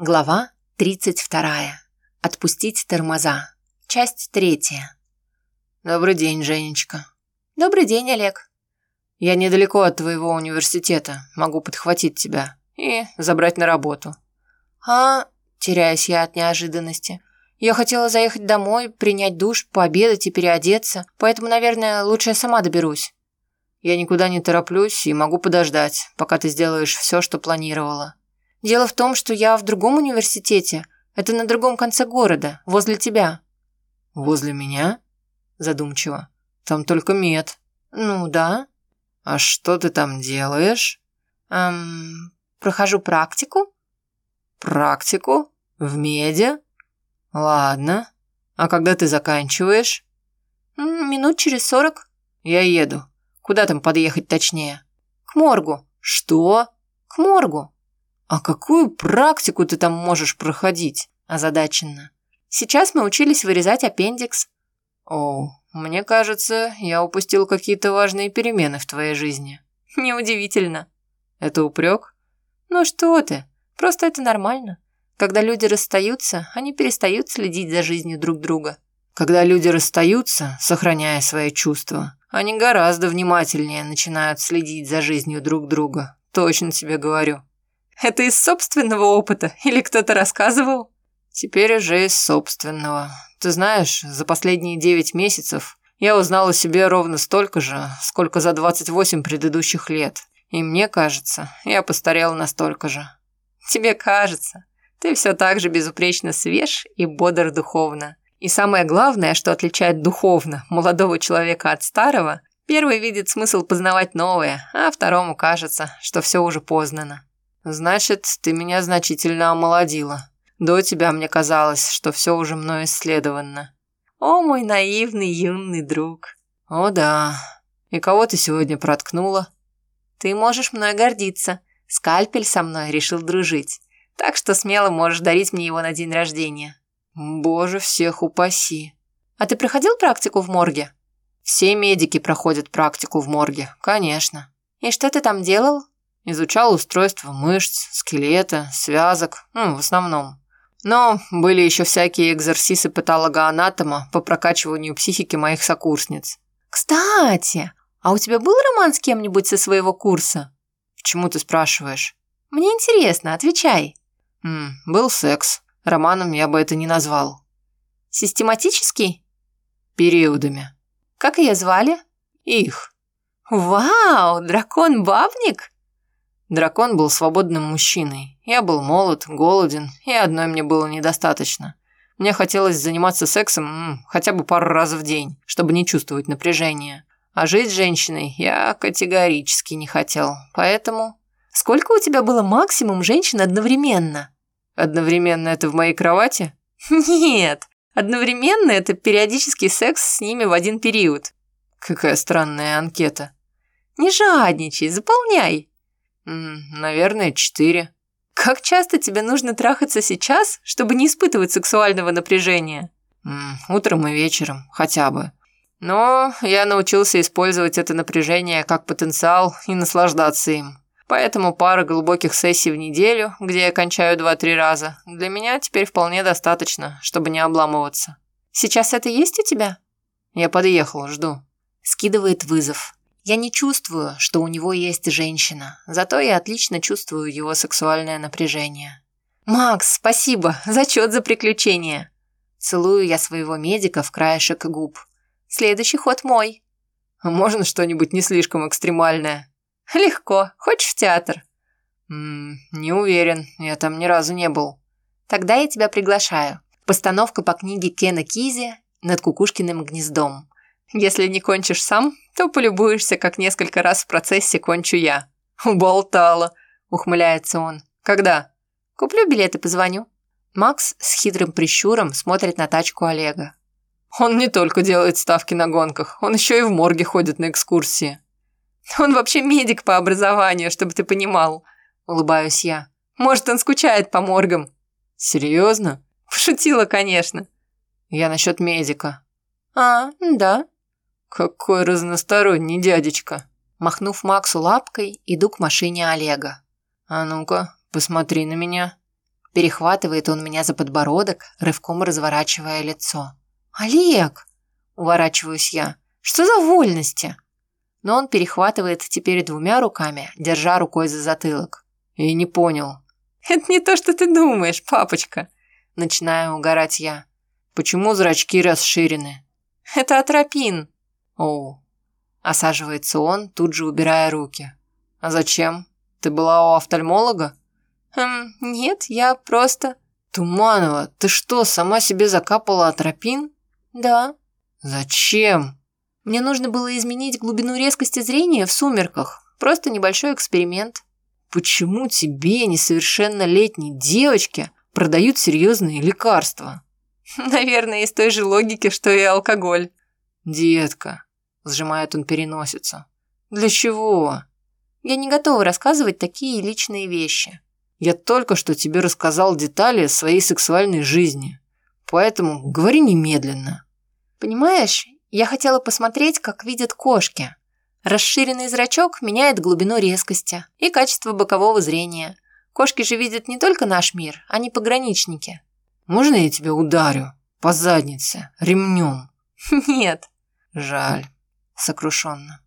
Глава 32. Отпустить тормоза. Часть третья. Добрый день, Женечка. Добрый день, Олег. Я недалеко от твоего университета. Могу подхватить тебя и забрать на работу. А, теряюсь я от неожиданности. Я хотела заехать домой, принять душ, пообедать и переодеться, поэтому, наверное, лучше я сама доберусь. Я никуда не тороплюсь и могу подождать, пока ты сделаешь все, что планировала. Дело в том, что я в другом университете. Это на другом конце города, возле тебя». «Возле меня?» Задумчиво. «Там только мед». «Ну да». «А что ты там делаешь?» «Эм, прохожу практику». «Практику? В меде?» «Ладно. А когда ты заканчиваешь?» «Минут через сорок». «Я еду. Куда там подъехать точнее?» «К моргу». «Что?» «К моргу». «А какую практику ты там можешь проходить?» Озадаченно. «Сейчас мы учились вырезать аппендикс». «О, мне кажется, я упустил какие-то важные перемены в твоей жизни». «Неудивительно». «Это упрек?» «Ну что ты, просто это нормально. Когда люди расстаются, они перестают следить за жизнью друг друга». «Когда люди расстаются, сохраняя свои чувства, они гораздо внимательнее начинают следить за жизнью друг друга. Точно тебе говорю». Это из собственного опыта или кто-то рассказывал? Теперь уже из собственного. Ты знаешь, за последние девять месяцев я узнал о себе ровно столько же, сколько за 28 предыдущих лет. И мне кажется, я постарел настолько же. Тебе кажется. Ты все так же безупречно свеж и бодр духовно. И самое главное, что отличает духовно молодого человека от старого, первый видит смысл познавать новое, а второму кажется, что все уже познано. Значит, ты меня значительно омолодила. До тебя мне казалось, что все уже мной исследовано. О, мой наивный юный друг. О, да. И кого ты сегодня проткнула? Ты можешь мной гордиться. Скальпель со мной решил дружить. Так что смело можешь дарить мне его на день рождения. Боже, всех упаси. А ты проходил практику в морге? Все медики проходят практику в морге, конечно. И что ты там делал? Изучал устройство мышц, скелета, связок, ну, в основном. Но были еще всякие экзерсисы патологоанатома по прокачиванию психики моих сокурсниц. «Кстати, а у тебя был роман с кем-нибудь со своего курса?» «Почему ты спрашиваешь?» «Мне интересно, отвечай». М «Был секс. Романом я бы это не назвал». «Систематический?» «Периодами». «Как ее звали?» «Их». «Вау, дракон-бабник?» Дракон был свободным мужчиной. Я был молод, голоден, и одной мне было недостаточно. Мне хотелось заниматься сексом м, хотя бы пару раз в день, чтобы не чувствовать напряжения. А жить с женщиной я категорически не хотел, поэтому... Сколько у тебя было максимум женщин одновременно? Одновременно это в моей кровати? Нет, одновременно это периодический секс с ними в один период. Какая странная анкета. Не жадничай, заполняй. «Наверное, четыре». «Как часто тебе нужно трахаться сейчас, чтобы не испытывать сексуального напряжения?» «Утром и вечером, хотя бы. Но я научился использовать это напряжение как потенциал и наслаждаться им. Поэтому пара глубоких сессий в неделю, где я кончаю два-три раза, для меня теперь вполне достаточно, чтобы не обламываться». «Сейчас это есть у тебя?» «Я подъехал, жду». Скидывает вызов. Я не чувствую, что у него есть женщина, зато я отлично чувствую его сексуальное напряжение. «Макс, спасибо! Зачет за приключение!» Целую я своего медика в краешек губ. «Следующий ход мой!» «Можно что-нибудь не слишком экстремальное?» «Легко. Хочешь в театр?» «Ммм, не уверен. Я там ни разу не был». «Тогда я тебя приглашаю. Постановка по книге Кена Кизи «Над кукушкиным гнездом». Если не кончишь сам, то полюбуешься, как несколько раз в процессе кончу я». «Уболтала», — ухмыляется он. «Когда?» «Куплю билет и позвоню». Макс с хитрым прищуром смотрит на тачку Олега. «Он не только делает ставки на гонках, он еще и в морге ходит на экскурсии». «Он вообще медик по образованию, чтобы ты понимал», — улыбаюсь я. «Может, он скучает по моргам». «Серьезно?» «Пошутила, конечно». «Я насчет медика». «А, да», «Какой разносторонний дядечка!» Махнув Максу лапкой, иду к машине Олега. «А ну-ка, посмотри на меня». Перехватывает он меня за подбородок, рывком разворачивая лицо. «Олег!» – уворачиваюсь я. «Что за вольности?» Но он перехватывает теперь двумя руками, держа рукой за затылок. «И не понял». «Это не то, что ты думаешь, папочка!» Начинаю угорать я. «Почему зрачки расширены?» «Это атропин!» «Оу!» Осаживается он, тут же убирая руки. «А зачем? Ты была у офтальмолога?» «Эм, нет, я просто...» «Туманова, ты что, сама себе закапала атропин?» «Да». «Зачем?» «Мне нужно было изменить глубину резкости зрения в сумерках. Просто небольшой эксперимент». «Почему тебе, несовершеннолетней девочке, продают серьезные лекарства?» «Наверное, из той же логики, что и алкоголь». «Детка», – сжимает он переносицу. «Для чего?» «Я не готова рассказывать такие личные вещи». Я только что тебе рассказал детали своей сексуальной жизни. Поэтому говори немедленно. Понимаешь, я хотела посмотреть, как видят кошки. Расширенный зрачок меняет глубину резкости и качество бокового зрения. Кошки же видят не только наш мир, они пограничники. Можно я тебя ударю? По заднице, ремнем? Нет. Жаль. Сокрушенно.